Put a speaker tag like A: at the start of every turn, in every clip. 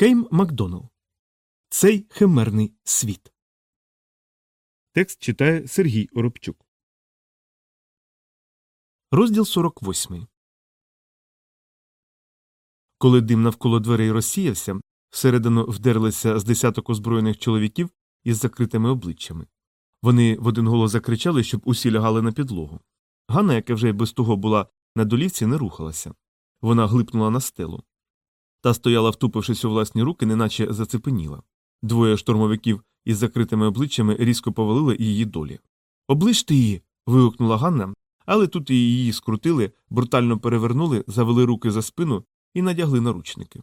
A: Кейм Макдоналл. Цей химерний світ.
B: Текст читає Сергій Оробчук.
A: Розділ 48. Коли дим навколо дверей розсіявся, всередину вдерлися з десяток озброєних чоловіків із закритими обличчями. Вони в один голос закричали, щоб усі лягали на підлогу. Ганна, яка вже й без того була на долівці, не рухалася. Вона глипнула на стелу. Та стояла, втупившись у власні руки, неначе зацепеніла. Двоє штурмовиків із закритими обличчями різко повалили її долі. Оближте її. вигукнула Ганна, але тут і її скрутили, брутально перевернули, завели руки за спину і надягли наручники.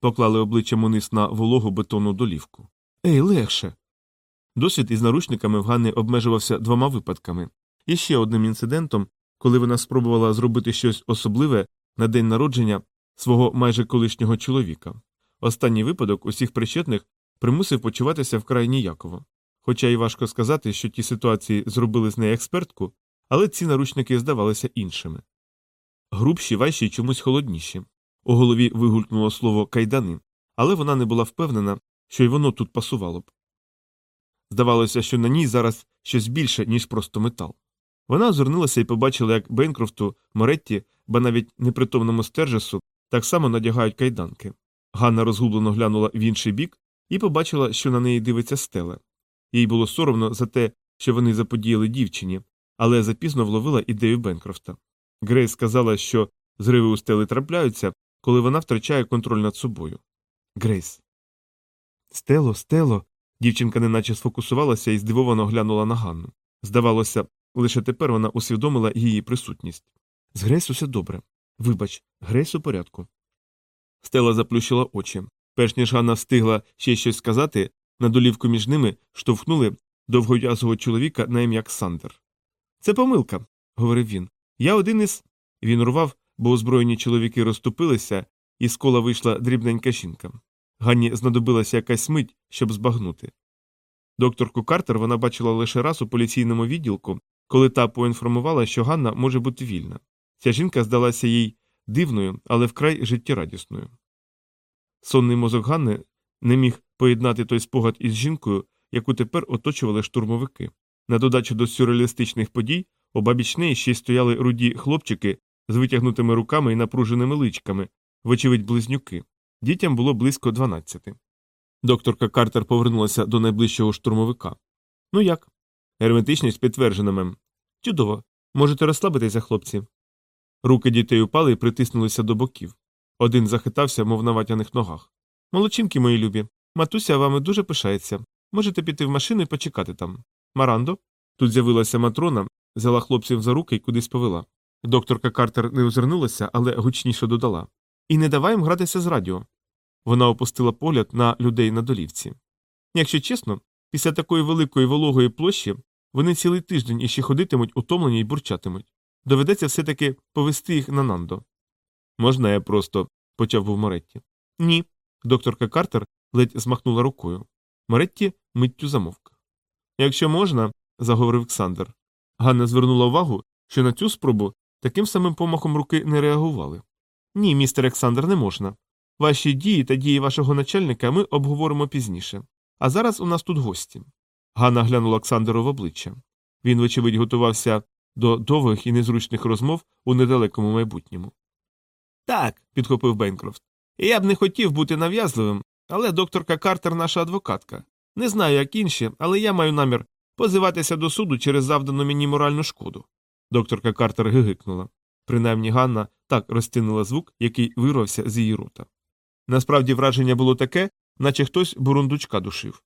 A: Поклали обличчям униз на вологу бетонну долівку. Ей, легше. Досвід із наручниками в Ганни обмежувався двома випадками і ще одним інцидентом, коли вона спробувала зробити щось особливе на день народження свого майже колишнього чоловіка. Останній випадок усіх причетних примусив почуватися вкрай ніяково. Хоча й важко сказати, що ті ситуації зробили з неї експертку, але ці наручники здавалися іншими. Грубші, важчі чомусь холодніші. У голові вигулькнуло слово кайдани, але вона не була впевнена, що й воно тут пасувало б. Здавалося, що на ній зараз щось більше, ніж просто метал. Вона озирнулася і побачила, як Бейнкрофту, Моретті, ба навіть непритомному стержесу так само надягають кайданки. Ганна розгублено глянула в інший бік і побачила, що на неї дивиться стеле. Їй було соромно за те, що вони заподіяли дівчині, але запізно вловила ідею Бенкрофта. Грейс сказала, що зриви у стели трапляються, коли вона втрачає контроль над собою. Грейс. Стело, стело. Дівчинка неначе сфокусувалася і здивовано глянула на Ганну. Здавалося, лише тепер вона усвідомила її присутність. З Грейс усе добре. Вибач, Грейс у порядку. Стела заплющила очі. Перш ніж Ганна встигла ще щось сказати, на долівку між ними штовхнули довгов'язого чоловіка на ім'я Ксандер. Це помилка, говорив він. Я один із. Він рвав, бо озброєні чоловіки розступилися, і з кола вийшла дрібненька жінка. Ганні знадобилася якась мить, щоб збагнути. Докторку Картер вона бачила лише раз у поліційному відділку, коли та поінформувала, що Ганна може бути вільна. Ця жінка здалася їй дивною, але вкрай життєрадісною. Сонний мозок Ганни не міг поєднати той спогад із жінкою, яку тепер оточували штурмовики. На додачу до сюрреалістичних подій обабіч неї ще й стояли руді хлопчики з витягнутими руками і напруженими личками, вочевидь, близнюки. Дітям було близько дванадцяти. Докторка Картер повернулася до найближчого штурмовика. Ну як? Герметичність підтверджена, мем. Чудово. Можете розслабитися, хлопці. Руки дітей упали і притиснулися до боків. Один захитався, мов на ватяних ногах. Молодчинки мої любі. Матуся вами дуже пишається. Можете піти в машину і почекати там. Марандо. Тут з'явилася матрона, взяла хлопців за руки і кудись повела. Докторка Картер не озирнулася, але гучніше додала. І не давай їм гратися з радіо. Вона опустила погляд на людей на долівці. Якщо чесно, після такої великої вологої площі вони цілий тиждень іще ходитимуть, утомлені й бурчатимуть. Доведеться все таки повести їх на Нандо. Можна я просто. почав був Моретті. Ні. Докторка Картер ледь змахнула рукою. Моретті миттю замовк. Якщо можна, заговорив Ксандер. Ганна звернула увагу, що на цю спробу таким самим помахом руки не реагували. Ні, містер Олександр, не можна. Ваші дії та дії вашого начальника ми обговоримо пізніше. А зараз у нас тут гості. Ганна глянула Олександру в обличчя. Він, вочевидь, готувався до довгих і незручних розмов у недалекому майбутньому. Так, підхопив Бенкрофт. Я б не хотів бути нав'язливим, але докторка Картер наша адвокатка. Не знаю, як інші, але я маю намір позиватися до суду через завдану мені моральну шкоду. Докторка Картер гигикнула. Принаймні Ганна так розтинила звук, який вирвався з її рота. Насправді враження було таке, наче хтось бурундучка душив.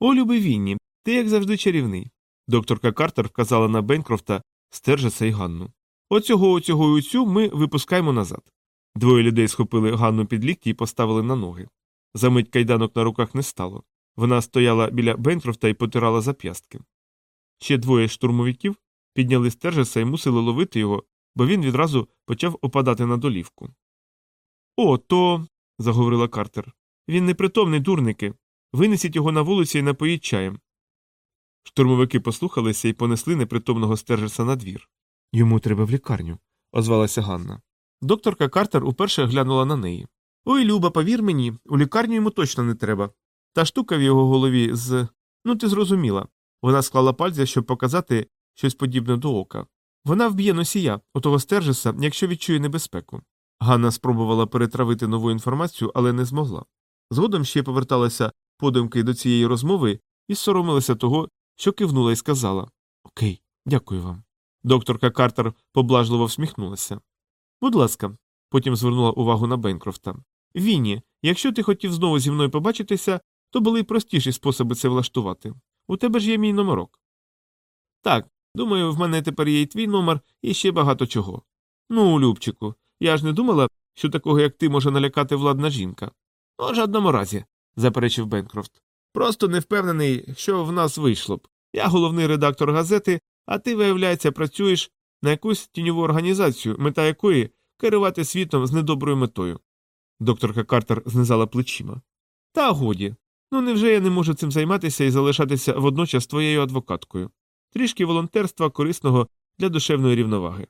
A: О, любий Вінні, ти як завжди чарівний. Докторка Картер вказала на Бенкрофта, Стержеса і Ганну. Оцього, оцього і оцю ми випускаємо назад. Двоє людей схопили Ганну під лікті і поставили на ноги. Замить кайданок на руках не стало. Вона стояла біля Бенкрофта і потирала зап'ястки. Ще двоє штурмовиків підняли стержеса і мусили ловити його, бо він відразу почав опадати на долівку. О, то. заговорила Картер. Він непритомний, дурники. Винесіть його на вулицю і напоїть чаєм. Штурмовики послухалися і понесли непритомного стержеса на двір. Йому треба в лікарню, озвалася Ганна. Докторка Картер уперше глянула на неї. Ой, Люба, повір мені, у лікарню йому точно не треба. Та штука в його голові з. Ну, ти зрозуміла. Вона склала пальця, щоб показати щось подібне до ока. Вона вб'є носія, отого стержеса, якщо відчує небезпеку. Ганна спробувала перетравити нову інформацію, але не змогла. Згодом ще поверталася подумки до цієї розмови і соромилася того, що кивнула і сказала Окей, дякую вам. Докторка Картер поблажливо всміхнулася. Будь ласка, потім звернула увагу на Бенкрофта. Вінні, якщо ти хотів знову зі мною побачитися, то були й простіші способи це влаштувати. У тебе ж є мій номерок. Так, думаю, в мене тепер є й твій номер і ще багато чого. Ну, Любчику, я ж не думала, що такого, як ти, може налякати владна жінка. У жодному разі, заперечив Бенкрофт. Просто не впевнений, що в нас вийшло б. Я головний редактор газети, а ти, виявляється, працюєш на якусь тіньову організацію, мета якої керувати світом з недоброю метою. Докторка Картер знизала плечима. Та годі. Ну невже я не можу цим займатися і залишатися водночас твоєю адвокаткою? Трішки волонтерства корисного для душевної рівноваги.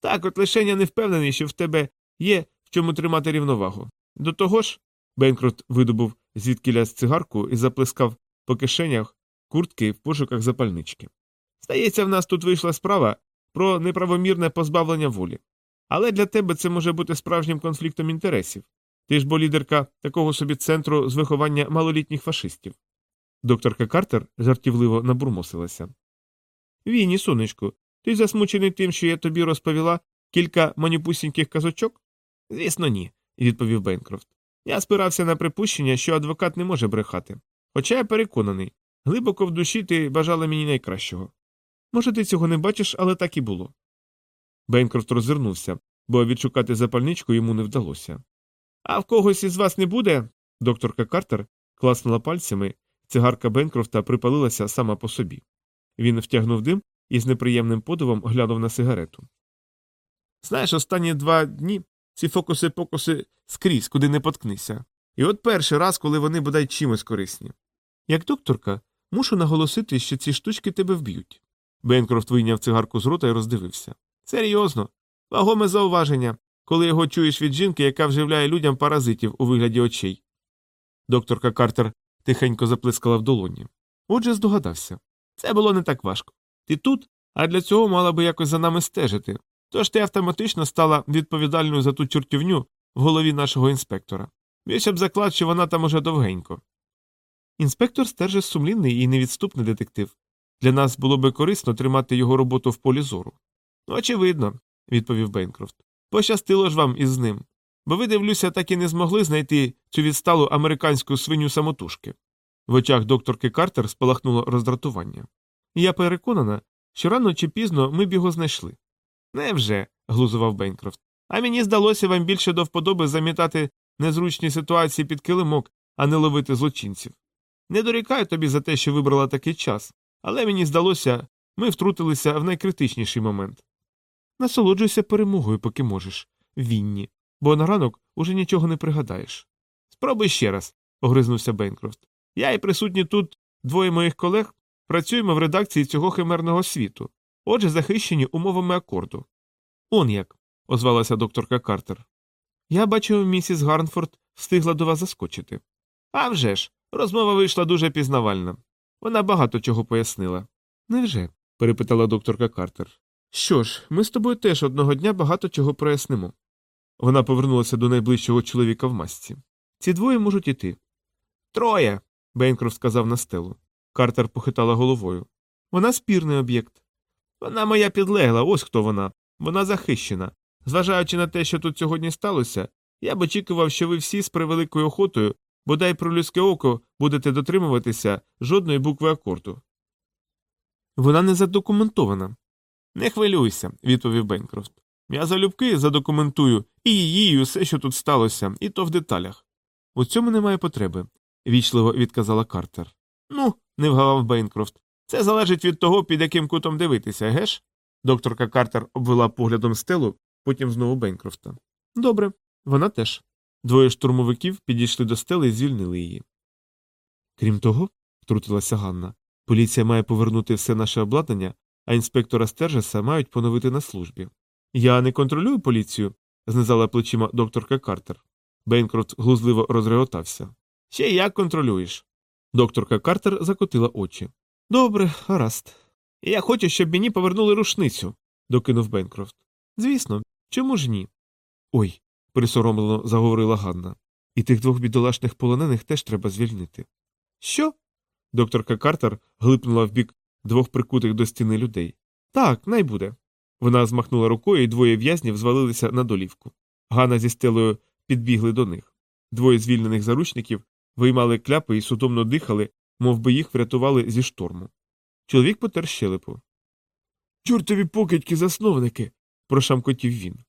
A: Так, от лише я не впевнений, що в тебе є в чому тримати рівновагу. До того ж, Бенкрот видобув звідкіля цигарку і заплескав по кишенях куртки в пошуках запальнички. Здається, в нас тут вийшла справа про неправомірне позбавлення волі. Але для тебе це може бути справжнім конфліктом інтересів. Ти ж бо лідерка такого собі центру з виховання малолітніх фашистів. Докторка Картер жартівливо набурмосилася. Віні, сонечку, ти засмучений тим, що я тобі розповіла кілька маніпусіньких казочок? Звісно, ні, відповів Бенкрофт. Я спирався на припущення, що адвокат не може брехати. Хоча я переконаний, глибоко в душі ти бажала мені найкращого. Може, ти цього не бачиш, але так і було. Бенкрофт розвернувся, бо відшукати запальничку йому не вдалося. А в когось із вас не буде. Докторка Картер класнула пальцями, цигарка Бенкрофта припалилася сама по собі. Він втягнув дим і з неприємним подивом глянув на сигарету. Знаєш, останні два дні ці фокуси покуси скрізь, куди не поткнися. І от перший раз, коли вони бодай чимось корисні. Як докторка, мушу наголосити, що ці штучки тебе вб'ють. Бенкрофт вийняв цигарку з рота і роздивився. Серйозно, вагоме зауваження, коли його чуєш від жінки, яка вживляє людям паразитів у вигляді очей. Докторка Картер тихенько заплескала в долоні. Отже, здогадався. Це було не так важко. Ти тут, а для цього мала би якось за нами стежити. Тож ти автоматично стала відповідальною за ту чортівню в голові нашого інспектора. Більше б заклад, що вона там уже довгенько. Інспектор стержить сумлінний і невідступний детектив. Для нас було би корисно тримати його роботу в полі зору. Очевидно, відповів Бейнкрофт. Пощастило ж вам із ним. Бо ви, дивлюся, так і не змогли знайти цю відсталу американську свиню самотужки. В очах докторки Картер спалахнуло роздратування. Я переконана, що рано чи пізно ми б його знайшли. Невже, глузував Бейнкрофт. А мені здалося вам більше до вподоби замітати незручні ситуації під килимок, а не ловити злочинців. Не дорікаю тобі за те, що вибрала такий час, але мені здалося, ми втрутилися в найкритичніший момент. Насолоджуйся перемогою, поки можеш, Вінні, бо на ранок уже нічого не пригадаєш. Спробуй ще раз, огризнувся Бенкрофт. Я і присутні тут двоє моїх колег працюємо в редакції цього химерного світу, отже, захищені умовами акорду. Он як, озвалася докторка Картер. Я бачу, місіс Гарнфорд встигла до вас заскочити. «А вже ж, розмова вийшла дуже пізнавальна. Вона багато чого пояснила. Невже? перепитала докторка Картер. Що ж, ми з тобою теж одного дня багато чого прояснимо. Вона повернулася до найближчого чоловіка в масці. Ці двоє можуть іти. Троє. Бейнкрофт сказав на стелу. Картер похитала головою. Вона спірний об'єкт. Вона моя підлегла, ось хто вона. Вона захищена. Зважаючи на те, що тут сьогодні сталося, я б очікував, що ви всі з превеликою охотою, бодай про людське око, будете дотримуватися жодної букви акорду. Вона не задокументована. Не хвилюйся, відповів Бенкрофт. Я залюбки задокументую і її, і усе, що тут сталося, і то в деталях. У цьому немає потреби, вічливо відказала Картер. Ну, не вгавав Бейнкрофт. Це залежить від того, під яким кутом дивитися, геш? Докторка Картер обвела поглядом стелу, потім знову Бейнкрофта. Добре, вона теж. Двоє штурмовиків підійшли до стели і звільнили її. Крім того, втрутилася Ганна, поліція має повернути все наше обладнання, а інспектора Стержеса мають поновити на службі. Я не контролюю поліцію, знизала плечима докторка Картер. Бейнкрофт глузливо розреготався. Ще як контролюєш. Докторка Картер закотила очі. Добре, гаразд. Я хочу, щоб мені повернули рушницю, докинув Бенкрофт. Звісно, чому ж ні? Ой, присоромлено заговорила Ганна. І тих двох бідолашних полонених теж треба звільнити. Що? Докторка Картер глипнула в бік двох прикутих до стіни людей. Так, най буде. Вона змахнула рукою, і двоє в'язнів звалилися на долівку. Ганна зі стелою підбігли до них. Двоє звільнених заручників виймали кляпи і судомно дихали, мов би їх врятували зі шторму. Чоловік потер щелепу. Чортові покидьки засновники. прошамкотів він.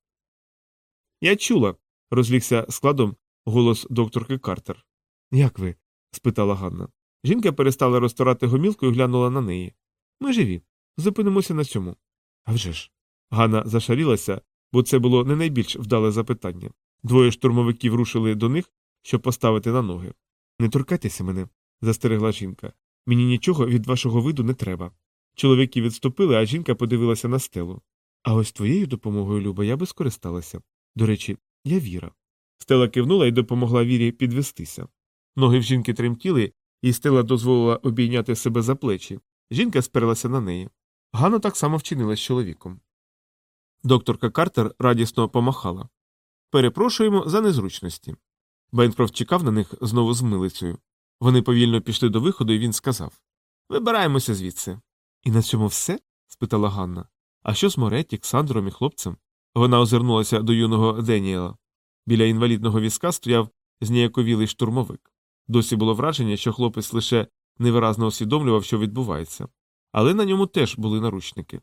A: Я чула, розлігся складом голос докторки Картер. Як ви? спитала Ганна. Жінка перестала розтирати гомілку і глянула на неї. Ми живі. Зупинимося на цьому. «А вже ж». Ганна зашарілася, бо це було не найбільш вдале запитання. Двоє штурмовиків рушили до них, щоб поставити на ноги. Не торкайтеся мене, застерегла жінка. Мені нічого від вашого виду не треба. Чоловіки відступили, а жінка подивилася на стелу. А ось твоєю допомогою, Люба, я би скористалася. До речі, я віра. Стела кивнула і допомогла вірі підвестися. Ноги в жінки тремтіли, і стела дозволила обійняти себе за плечі. Жінка сперлася на неї. Ганна так само вчинила з чоловіком. Докторка Картер радісно помахала. Перепрошуємо за незручності. Бенкрофт чекав на них знову з милицею. Вони повільно пішли до виходу, і він сказав Вибираємося звідси. І на цьому все? спитала Ганна. А що з Моретті, Ксандром і хлопцем? Вона озирнулася до юного Деніела. Біля інвалідного візка стояв зніяковілий штурмовик. Досі було враження, що хлопець лише невиразно усвідомлював, що відбувається. Але на ньому теж були наручники.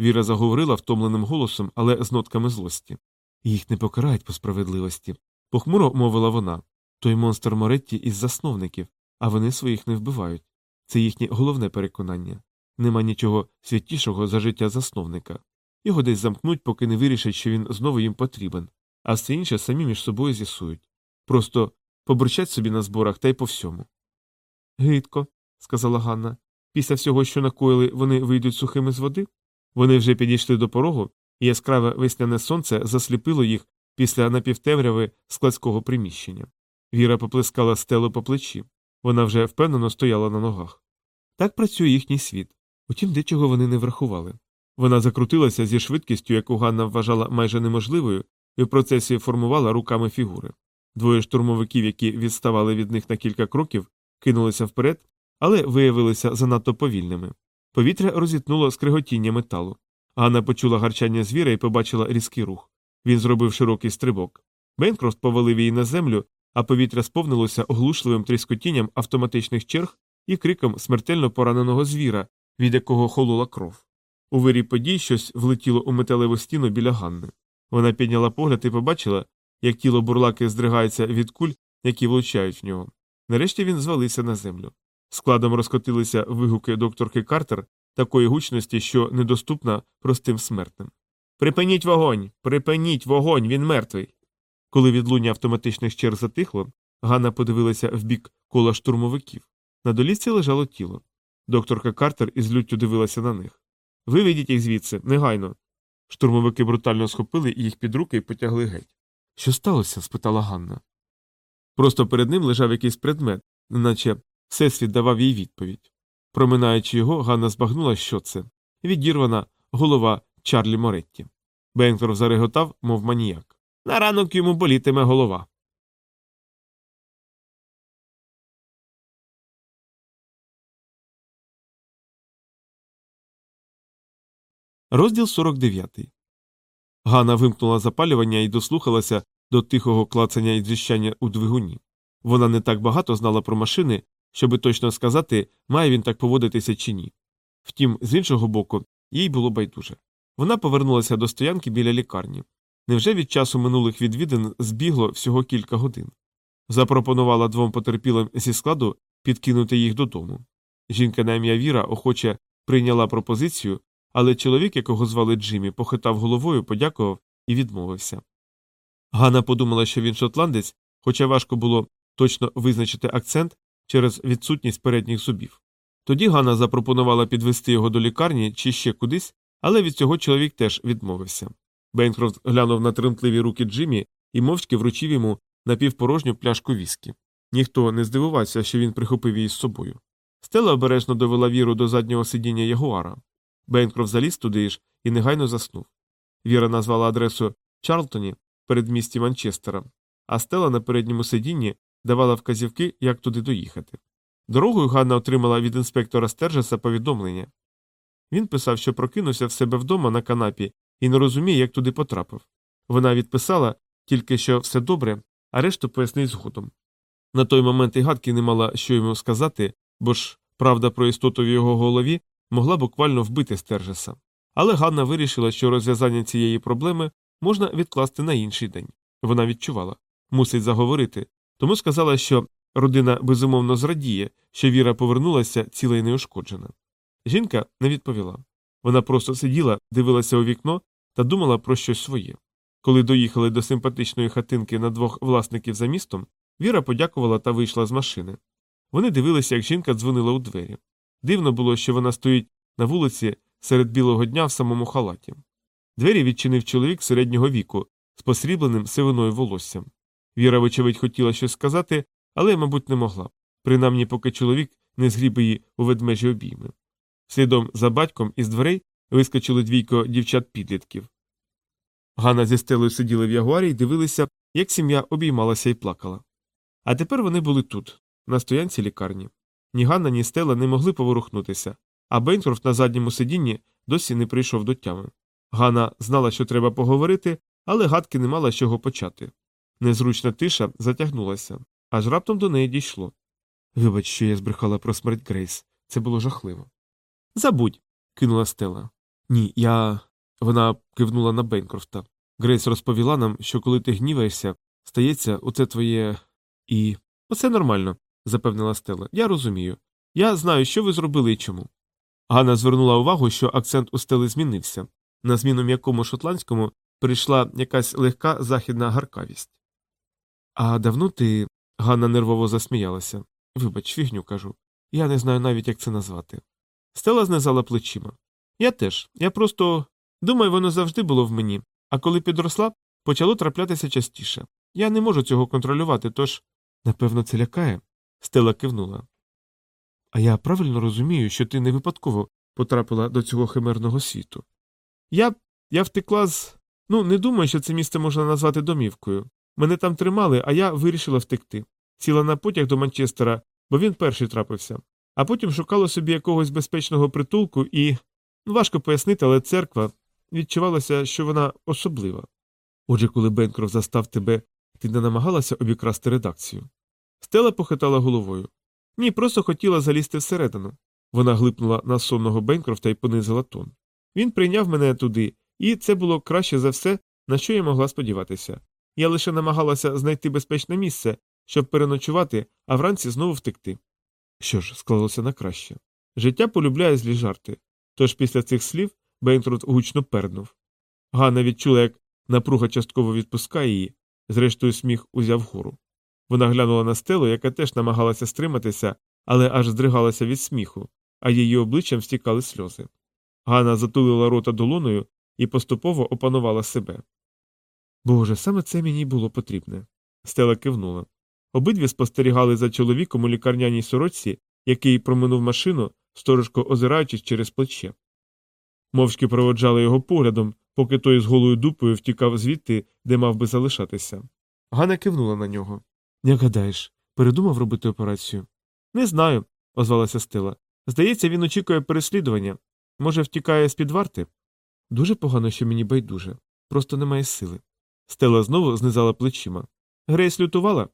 A: Віра заговорила втомленим голосом, але з нотками злості. Їх не покарають по справедливості. Похмуро мовила вона. Той монстр Моретті із засновників, а вони своїх не вбивають. Це їхнє головне переконання. Нема нічого святішого за життя засновника. Його десь замкнуть, поки не вирішать, що він знову їм потрібен, а все інше самі між собою з'ясують. Просто побурчать собі на зборах та й по всьому. Гидко, сказала Ганна. Після всього, що накоїли, вони вийдуть сухими з води. Вони вже підійшли до порогу, і яскраве весняне сонце засліпило їх після напівтемряви складського приміщення. Віра поплескала стелу по плечі. Вона вже впевнено стояла на ногах. Так працює їхній світ. Утім, дечого вони не врахували. Вона закрутилася зі швидкістю, яку Ганна вважала майже неможливою, і в процесі формувала руками фігури. Двоє штурмовиків, які відставали від них на кілька кроків, кинулися вперед, але виявилися занадто повільними. Повітря розітнуло скриготіння металу. Ганна почула гарчання звіра і побачила різкий рух. Він зробив широкий стрибок. Бенкрофт повалив її на землю, а повітря сповнилося оглушливим тріскотінням автоматичних черг і криком смертельно пораненого звіра, від якого холола кров. У вирі подій щось влетіло у металеву стіну біля Ганни. Вона підняла погляд і побачила, як тіло бурлаки здригається від куль, які влучають в нього. Нарешті він звалився на землю. Складом розкотилися вигуки докторки Картер такої гучності, що недоступна простим смертним. Припиніть вогонь! Припиніть вогонь! Він мертвий. Коли відлуння автоматичних черг затихло, Ганна подивилася в бік кола штурмовиків. На долісці лежало тіло. Докторка Картер із люттю дивилася на них. Виведіть їх звідси, негайно. Штурмовики брутально схопили їх під руки і потягли геть. Що сталося? спитала Ганна. Просто перед ним лежав якийсь предмет, неначе всесвіт давав їй відповідь. Проминаючи його, Ганна збагнула, що це відірвана голова Чарлі Моретті. Бенкер зареготав, мов маніяк. На ранок йому болітиме голова. Розділ 49. Ганна вимкнула запалювання і дослухалася до тихого клацання і дзищання у двигуні. Вона не так багато знала про машини, щоби точно сказати, має він так поводитися чи ні. Втім, з іншого боку, їй було байдуже. Вона повернулася до стоянки біля лікарні. Невже від часу минулих відвідин збігло всього кілька годин? Запропонувала двом потерпілим зі складу підкинути їх додому. Жінка на ім'я Віра охоче прийняла пропозицію, але чоловік, якого звали Джиммі, похитав головою, подякував і відмовився. Ганна подумала, що він шотландець, хоча важко було точно визначити акцент через відсутність передніх зубів. Тоді Ганна запропонувала підвести його до лікарні чи ще кудись, але від цього чоловік теж відмовився. Бейнкрофт глянув на тремтливі руки Джиммі і мовчки вручив йому напівпорожню пляшку віскі. Ніхто не здивувався, що він прихопив її з собою. Стела обережно довела віру до заднього сидіння ягуара. Бенкроф заліз туди ж і негайно заснув. Віра назвала адресу Чарлтоні передмісті Манчестера, а стела на передньому сидінні давала вказівки, як туди доїхати. Дорогою Ганна отримала від інспектора Стержеса повідомлення. Він писав, що прокинувся в себе вдома на канапі і не розуміє, як туди потрапив. Вона відписала тільки що все добре, а решту пояснить згодом. На той момент і гадки не мала що йому сказати, бо ж правда про істоту в його голові могла буквально вбити Стержеса. Але Ганна вирішила, що розв'язання цієї проблеми можна відкласти на інший день. Вона відчувала, мусить заговорити, тому сказала, що родина безумовно зрадіє, що Віра повернулася ціла й неушкоджена. Жінка не відповіла. Вона просто сиділа, дивилася у вікно та думала про щось своє. Коли доїхали до симпатичної хатинки на двох власників за містом, Віра подякувала та вийшла з машини. Вони дивилися, як жінка дзвонила у двері. Дивно було, що вона стоїть на вулиці серед білого дня в самому халаті. Двері відчинив чоловік середнього віку з посрібленим сивиною волоссям. Віра, вочевидь, хотіла щось сказати, але, мабуть, не могла, принаймні поки чоловік не згріб її у ведмежі обійми. Слідом за батьком із дверей вискочили двійко дівчат-підлітків. Ганна зі стелею сиділи в ягуарі і дивилися, як сім'я обіймалася і плакала. А тепер вони були тут, на стоянці лікарні. Ні Ганна, ні Стела не могли поворухнутися, а Бейнкрофт на задньому сидінні досі не прийшов до тями. Ганна знала, що треба поговорити, але гадки не мала з чого почати. Незручна тиша затягнулася, аж раптом до неї дійшло. Вибач, що я збрехала про смерть Грейс. Це було жахливо. Забудь. кинула Стела. Ні, я. Вона кивнула на Бейнкрофта. Грейс розповіла нам, що коли ти гніваєшся, стається оце твоє. І. Оце нормально, запевнила Стела. Я розумію. Я знаю, що ви зробили і чому. Ганна звернула увагу, що акцент у стели змінився. На зміну м'якому шотландському прийшла якась легка західна гаркавість. А давно ти. Ганна нервово засміялася. Вибач, фігню кажу. Я не знаю навіть, як це назвати. Стела знизала плечима. Я теж. Я просто думаю, воно завжди було в мені, а коли підросла, почало траплятися частіше. Я не можу цього контролювати, тож. Напевно, це лякає. Стела кивнула. А я правильно розумію, що ти не випадково потрапила до цього химерного світу. Я я втекла з. Ну, не думаю, що це місце можна назвати домівкою. Мене там тримали, а я вирішила втекти. Сіла на потяг до Манчестера, бо він перший трапився, а потім шукала собі якогось безпечного притулку і. Ну, важко пояснити, але церква відчувалася, що вона особлива. Отже, коли Бенкроф застав тебе, ти не намагалася обікрасти редакцію. Стела похитала головою. Ні, просто хотіла залізти всередину. Вона глипнула на сонного Бенкрофта і понизила тон. Він прийняв мене туди, і це було краще за все, на що я могла сподіватися. Я лише намагалася знайти безпечне місце, щоб переночувати, а вранці знову втекти. Що ж, склалося на краще. Життя полюбляє злі жарти. Тож після цих слів Бейнтруд гучно пернув. Ганна відчула, як напруга частково відпускає її, зрештою, сміх узяв гору. Вона глянула на стелу, яка теж намагалася стриматися, але аж здригалася від сміху, а її обличчям стікали сльози. Ганна затулила рота долоною і поступово опанувала себе. Боже, саме це мені було потрібне. Стела кивнула. Обидві спостерігали за чоловіком у лікарняній сорочці, який проминув машину, сторожко озираючись через плече. Мовчки проводжали його поглядом, поки той з голою дупою втікав звідти, де мав би залишатися. Ганна кивнула на нього. Як гадаєш, передумав робити операцію? Не знаю, озвалася Стела. Здається, він очікує переслідування. Може, втікає з під варти? Дуже погано, що мені байдуже. Просто немає сили. Стела знову знизала плечима. Грейс лютувала?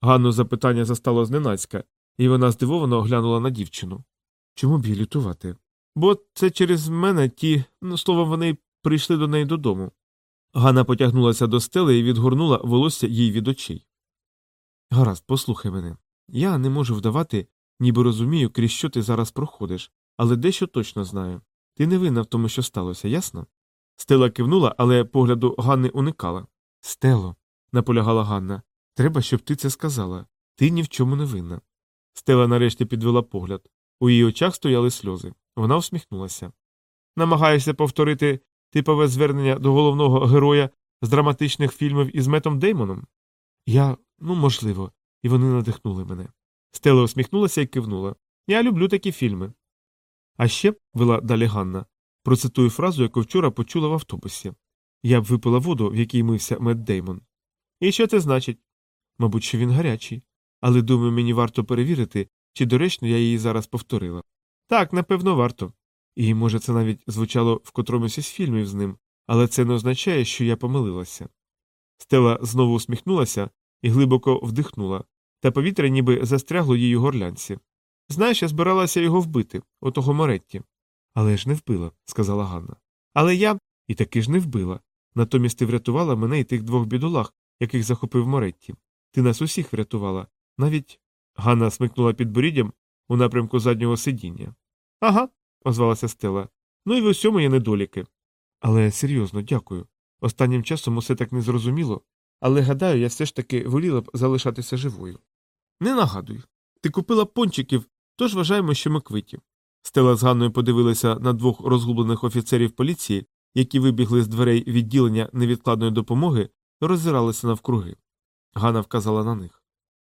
A: Ганну запитання застало зненацька, і вона здивовано оглянула на дівчину. Чому б їй лютувати? Бо це через мене ті, ну, словом, вони прийшли до неї додому. Ганна потягнулася до стели і відгорнула волосся їй від очей. Гаразд, послухай мене. Я не можу вдавати, ніби розумію, крізь що ти зараз проходиш, але дещо точно знаю. Ти не винна в тому, що сталося, ясно? Стела кивнула, але погляду Ганни уникала. Стело, наполягала Ганна, треба, щоб ти це сказала. Ти ні в чому не винна. Стела нарешті підвела погляд. У її очах стояли сльози. Вона усміхнулася. Намагаєшся повторити типове звернення до головного героя з драматичних фільмів із Метом Деймоном? Я, ну, можливо, і вони надихнули мене. Стела усміхнулася і кивнула. Я люблю такі фільми. А ще, вела далі Ганна, процитую фразу, яку вчора почула в автобусі. Я б випила воду, в якій мився Мед Деймон. І що це значить? Мабуть, що він гарячий. Але думаю, мені варто перевірити, чи доречно я її зараз повторила. Так, напевно, варто. І, може, це навіть звучало в котромусь із фільмів з ним, але це не означає, що я помилилася. Стела знову усміхнулася і глибоко вдихнула, та повітря ніби застрягло її горлянці. Знаєш, я збиралася його вбити, отого Моретті. Але ж не вбила, сказала Ганна. Але я і таки ж не вбила. Натомість ти врятувала мене і тих двох бідолах, яких захопив Моретті. Ти нас усіх врятувала. Навіть. Ганна смикнула підборіддям у напрямку заднього сидіння. Ага, озвалася Стела. Ну і в усьому є недоліки. Але серйозно, дякую. Останнім часом усе так незрозуміло, але гадаю, я все ж таки воліла б залишатися живою. Не нагадуй. Ти купила пончиків, тож вважаємо, що ми квиті. Стела з Ганною подивилася на двох розгублених офіцерів поліції, які вибігли з дверей відділення невідкладної допомоги роззиралися навкруги. Ганна вказала на них.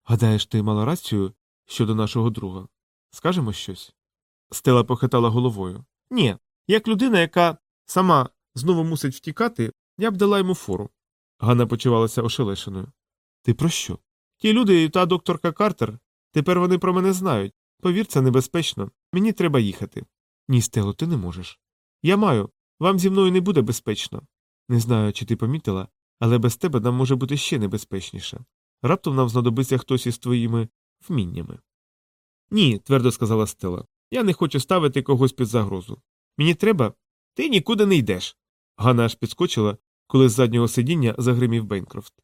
A: Гадаєш, ти мала рацію щодо нашого друга? Скажемо щось? Стела похитала головою. Ні, як людина, яка сама знову мусить втікати, я б дала йому фору. Ганна почувалася ошелешеною. Ти про що? Ті люди і та докторка Картер. Тепер вони про мене знають. Повір, це небезпечно. Мені треба їхати. Ні, Стело, ти не можеш. Я маю. Вам зі мною не буде безпечно. Не знаю, чи ти помітила, але без тебе нам може бути ще небезпечніше. Раптом нам знадобиться хтось із твоїми вміннями. Ні, твердо сказала Стела. Я не хочу ставити когось під загрозу. Мені треба. Ти нікуди не йдеш. Ганна аж підскочила, коли з заднього сидіння загримів Бейнкрофт.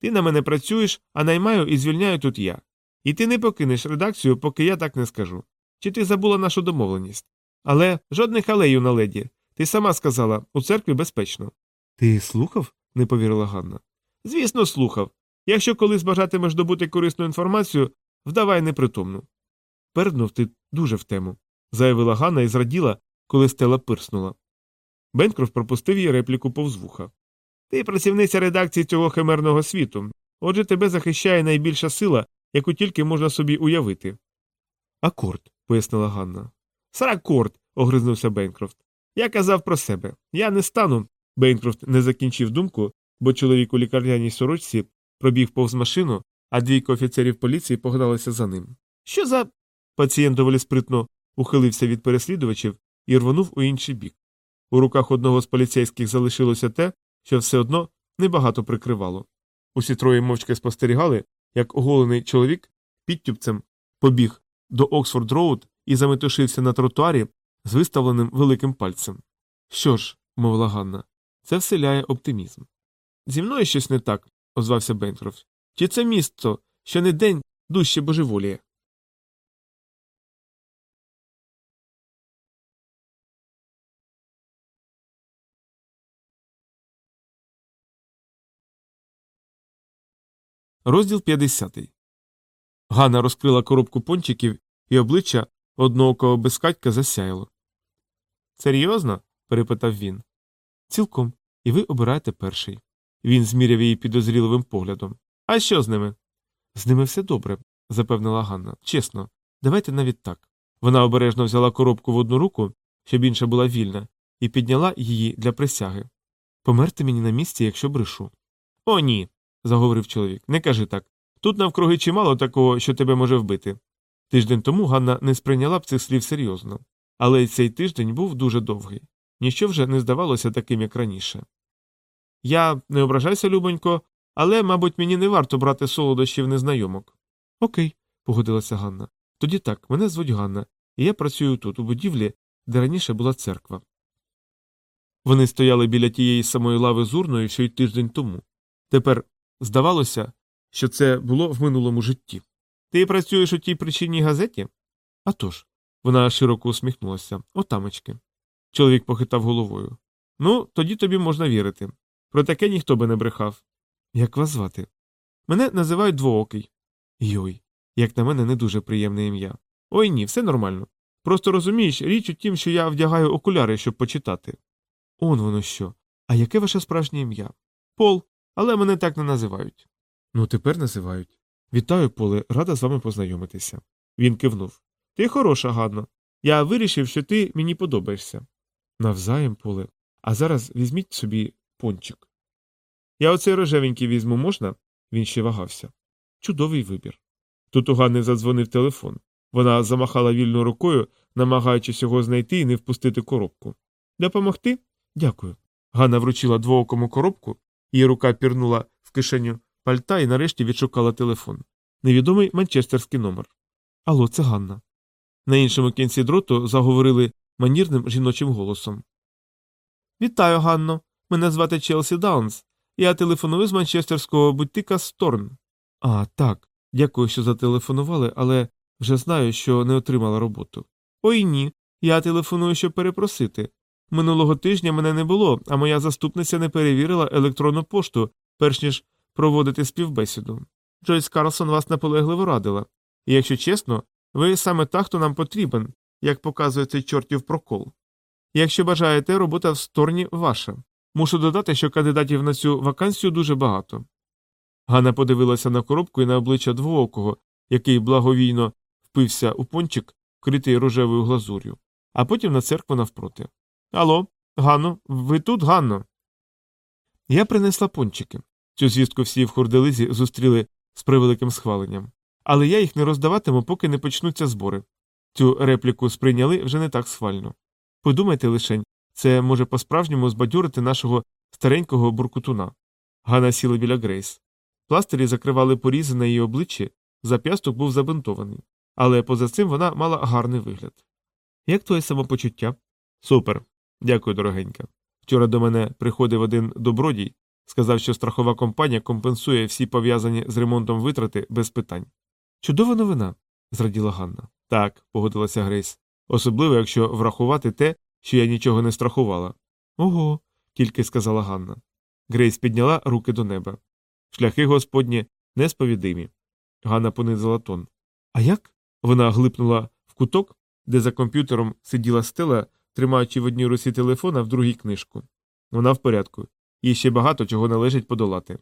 A: Ти на мене працюєш, а наймаю і звільняю тут я. І ти не покинеш редакцію, поки я так не скажу. Чи ти забула нашу домовленість? Але жодних алеїв на леді. Ти сама сказала, у церкві безпечно. Ти слухав? не повірила Ганна. Звісно, слухав. Якщо колись бажатимеш добути корисну інформацію, вдавай непритомну. Перднув ти дуже в тему, заявила Ганна і зраділа, коли стела пирснула. Бенкроф пропустив її репліку повз вуха. Ти працівниця редакції цього химерного світу, отже тебе захищає найбільша сила, яку тільки можна собі уявити. Акорд, пояснила Ганна. Сракорд, огризнувся Бенкрофт. Я казав про себе. Я не стану. Бейнкрофт не закінчив думку, бо чоловік у лікарняній сорочці пробіг повз машину, а двійко офіцерів поліції погналися за ним. Що за. Пацієнт доволі спритно ухилився від переслідувачів і рвонув у інший бік. У руках одного з поліцейських залишилося те, що все одно небагато прикривало. Усі троє мовчки спостерігали, як оголений чоловік підтюбцем побіг до Оксфорд Роуд і заметушився на тротуарі з виставленим великим пальцем. Що ж, мовила Ганна, це вселяє оптимізм. Зі мною щось не так, озвався Бенкрофт. Чи це місто, що не день дужче божеволіє? Розділ 50. Ганна розкрила коробку пончиків, і обличчя одноокого безкатька засяяло. Серйозно? перепитав він. Цілком, і ви обираєте перший. Він зміряв її підозріливим поглядом. А що з ними? З ними все добре, запевнила Ганна. Чесно, давайте навіть так. Вона обережно взяла коробку в одну руку, щоб інша була вільна, і підняла її для присяги. Померти мені на місці, якщо брешу. О, ні. заговорив чоловік. Не кажи так. Тут навкруги чимало такого, що тебе може вбити. Тиждень тому Ганна не сприйняла б цих слів серйозно, але й цей тиждень був дуже довгий. Ніщо вже не здавалося таким, як раніше. Я не ображайся, любонько, але, мабуть, мені не варто брати солодощів незнайомок. Окей, погодилася Ганна. Тоді так, мене звуть Ганна, і я працюю тут, у будівлі, де раніше була церква. Вони стояли біля тієї самої лави з урною, що й тиждень тому. Тепер здавалося, що це було в минулому житті. Ти працюєш у тій причинній газеті? «А тож». Вона широко усміхнулася. Отамочки. Чоловік похитав головою. Ну, тоді тобі можна вірити. Про таке ніхто би не брехав. Як вас звати? Мене називають двоокий. Йой, як на мене, не дуже приємне ім'я. Ой ні, все нормально. Просто розумієш, річ у тім, що я вдягаю окуляри, щоб почитати. Он воно що. А яке ваше справжнє ім'я? Пол, але мене так не називають. Ну, тепер називають. Вітаю, Поле, рада з вами познайомитися. Він кивнув. Ти хороша, Ганно. Я вирішив, що ти мені подобаєшся. Навзаєм, Поле. А зараз візьміть собі пончик. Я оцей рожевенький візьму можна? Він ще вагався. Чудовий вибір. Тут у Ганни задзвонив телефон. Вона замахала вільною рукою, намагаючись його знайти і не впустити коробку. Допомогти? Дякую. Ганна вручила двоокому коробку, її рука пірнула в кишеню пальта і нарешті відшукала телефон. Невідомий манчестерський номер. Алло, це Ганна. На іншому кінці дроту заговорили манірним жіночим голосом. Вітаю, Ганно. Мене звати Челсі Даунс. Я телефоную з манчестерського бутика Сторн. А, так. Дякую, що зателефонували, але вже знаю, що не отримала роботу. Ой ні. Я телефоную, щоб перепросити. Минулого тижня мене не було, а моя заступниця не перевірила електронну пошту, перш ніж проводити співбесіду. Джойс Карлсон вас наполегливо радила. І якщо чесно, ви саме та, хто нам потрібен, як показує цей чортів прокол. Якщо бажаєте, робота в сторні ваша. Мушу додати, що кандидатів на цю вакансію дуже багато. Ганна подивилася на коробку і на обличчя двоокого, який благовійно впився у пончик, вкритий рожевою глазур'ю, а потім на церкву навпроти. Алло, Ганно, ви тут, Ганно? Я принесла пончики. Цю звістку всі в хурделизі зустріли з превеликим схваленням. Але я їх не роздаватиму, поки не почнуться збори. Цю репліку сприйняли вже не так схвально. Подумайте лишень, це може по-справжньому збадьорити нашого старенького буркутуна. Ганна сіла біля Грейс. Пластирі закривали порізи на її обличчі, зап'ясток був забинтований. Але поза цим вона мала гарний вигляд. Як твоє самопочуття? Супер. Дякую, дорогенька. Вчора до мене приходив один добродій, сказав, що страхова компанія компенсує всі пов'язані з ремонтом витрати без питань. Чудова новина, зраділа Ганна. Так, погодилася Грейс. Особливо, якщо врахувати те, що я нічого не страхувала. Ого, тільки сказала Ганна. Грейс підняла руки до неба. Шляхи господні несповідимі. Ганна понизила тон. А як? Вона глипнула в куток, де за комп'ютером сиділа стела, тримаючи в одній руці телефон, а в другій книжку. Вона в порядку, їй ще багато чого належить подолати.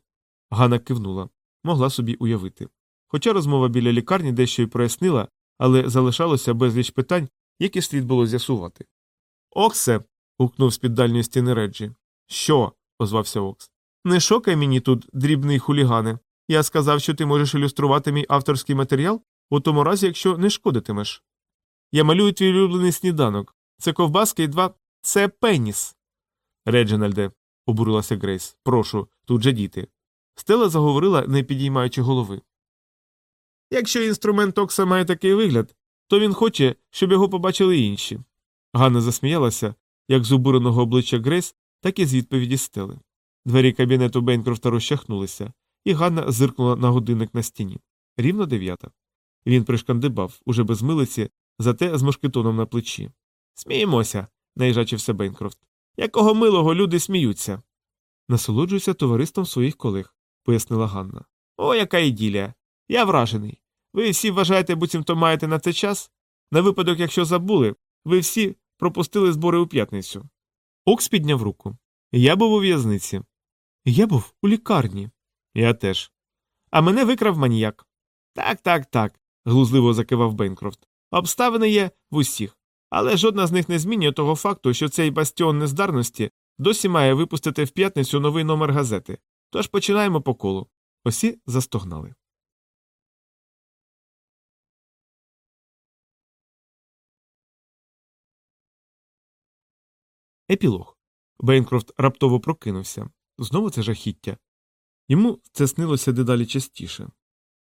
A: Ганна кивнула, могла собі уявити. Хоча розмова біля лікарні дещо й прояснила, але залишалося безліч питань, які слід було з'ясувати. Оксе. гукнув з під дальньої стіни Реджі. Що? озвався Окс. Не шокай мені тут, дрібний хулігане. Я сказав, що ти можеш ілюструвати мій авторський матеріал у тому разі, якщо не шкодитимеш. Я малюю твій улюблений сніданок. Це ковбаски і два. Це пеніс. Реджинальде, обурилася Грейс. Прошу, тут же діти. Стела заговорила, не підіймаючи голови. Якщо інструмент Окса має такий вигляд, то він хоче, щоб його побачили інші. Ганна засміялася, як з обуреного обличчя Грейс, так і з відповіді стели. Двері кабінету Бейнкрофта розчахнулися, і Ганна зиркнула на годинник на стіні. Рівно дев'ята. Він пришкандибав, уже без милиці, зате з мошкетоном на плечі. Сміємося, наїжачився Бейнкрофт. Якого милого люди сміються. Насолоджуюся товариством своїх колег, пояснила Ганна. О, яка іділія. Я вражений. Ви всі вважаєте, буцімто маєте на це час? На випадок, якщо забули, ви всі пропустили збори у п'ятницю. Окс підняв руку. Я був у в'язниці. Я був у лікарні. Я теж. А мене викрав маніяк. Так, так, так, глузливо закивав Бенкрофт. Обставини є в усіх. Але жодна з них не змінює того факту, що цей бастіон нездарності досі має випустити в п'ятницю новий номер газети. Тож починаємо по колу. Усі застогнали. Епілог. Бейнкрофт раптово прокинувся. Знову це жахіття. Йому це снилося дедалі частіше.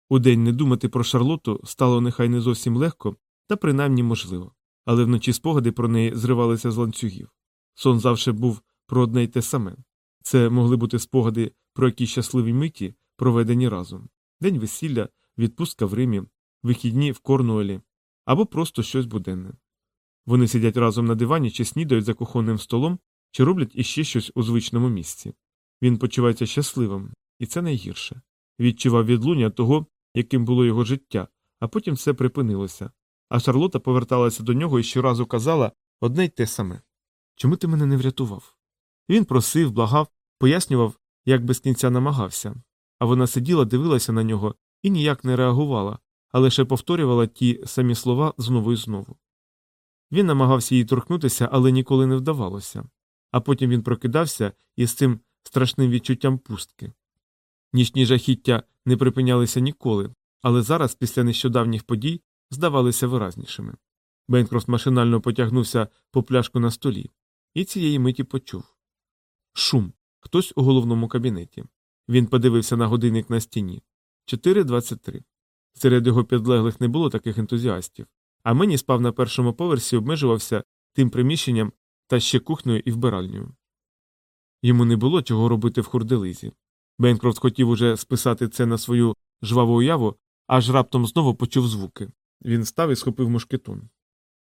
A: Удень не думати про Шарлоту стало нехай не зовсім легко, та принаймні можливо, але вночі спогади про неї зривалися з ланцюгів. Сон завжди був про одне й те саме. Це могли бути спогади про якісь щасливі миті, проведені разом день весілля, відпустка в Римі, вихідні в Корнуолі або просто щось буденне. Вони сидять разом на дивані чи снідають за кухонним столом, чи роблять іще щось у звичному місці. Він почувається щасливим, і це найгірше. Відчував відлуння того, яким було його життя, а потім все припинилося. А Шарлота поверталася до нього і щоразу казала одне й те саме Чому ти мене не врятував? Він просив, благав, пояснював, як без кінця намагався. а вона сиділа, дивилася на нього і ніяк не реагувала, а лише повторювала ті самі слова знову і знову. Він намагався її торкнутися, але ніколи не вдавалося, а потім він прокидався із цим страшним відчуттям пустки. Нічні жахіття не припинялися ніколи, але зараз, після нещодавніх подій, здавалися виразнішими. Бенкрофт машинально потягнувся по пляшку на столі, і цієї миті почув шум хтось у головному кабінеті. Він подивився на годинник на стіні 4.23. Серед його підлеглих не було таких ентузіастів, а мені спав на першому поверсі обмежувався тим приміщенням та ще кухнею і вбиральнею. Йому не було чого робити в хурделизі. Бенкрофт хотів уже списати це на свою жваву уяву, аж раптом знову почув звуки. Він став і схопив мушкетон.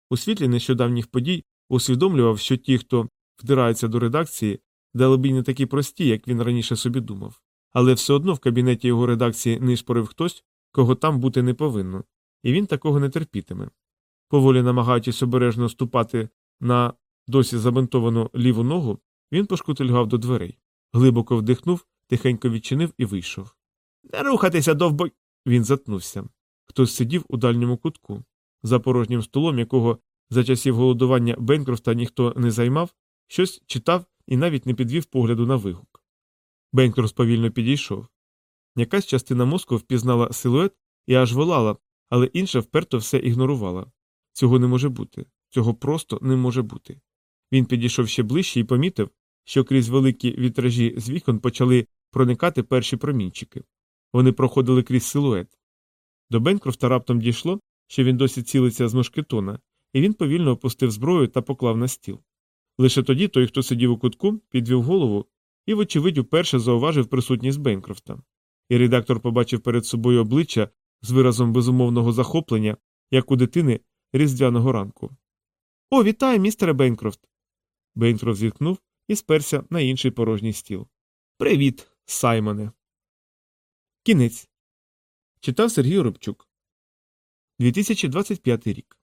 A: У світлі нещодавніх подій усвідомлював, що ті, хто вдирається до редакції, далебі не такі прості, як він раніше собі думав, але все одно в кабінеті його редакції нишпорив хтось, кого там бути не повинно, і він такого не терпітиме. Поволі намагаючись обережно ступати на досі забинтовану ліву ногу, він пошкутильгав до дверей, глибоко вдихнув, тихенько відчинив і вийшов. Не рухатися довбой. Він затнувся. Хтось сидів у дальньому кутку, за порожнім столом, якого за часів голодування Бенкрофта ніхто не займав, щось читав і навіть не підвів погляду на вигук. Бенкрофт повільно підійшов. Якась частина мозку впізнала силует і аж волала, але інша вперто все ігнорувала. Цього не може бути, цього просто не може бути. Він підійшов ще ближче і помітив, що крізь великі вітражі з вікон почали проникати перші промінчики. Вони проходили крізь силует. До Бенкрофта раптом дійшло, що він досі цілиться з мушкетона, і він повільно опустив зброю та поклав на стіл. Лише тоді той, хто сидів у кутку, підвів голову і, вочевидь, уперше зауважив присутність Бенкрофта. І редактор побачив перед собою обличчя з виразом безумовного захоплення, як у дитини різдвяного ранку. О, вітаю, містере Бейнкрофт. Бейнкрофт зіткнув і сперся на інший порожній стіл. Привіт, Саймоне. Кінець. Читав Сергій Оробчук. 2025 рік.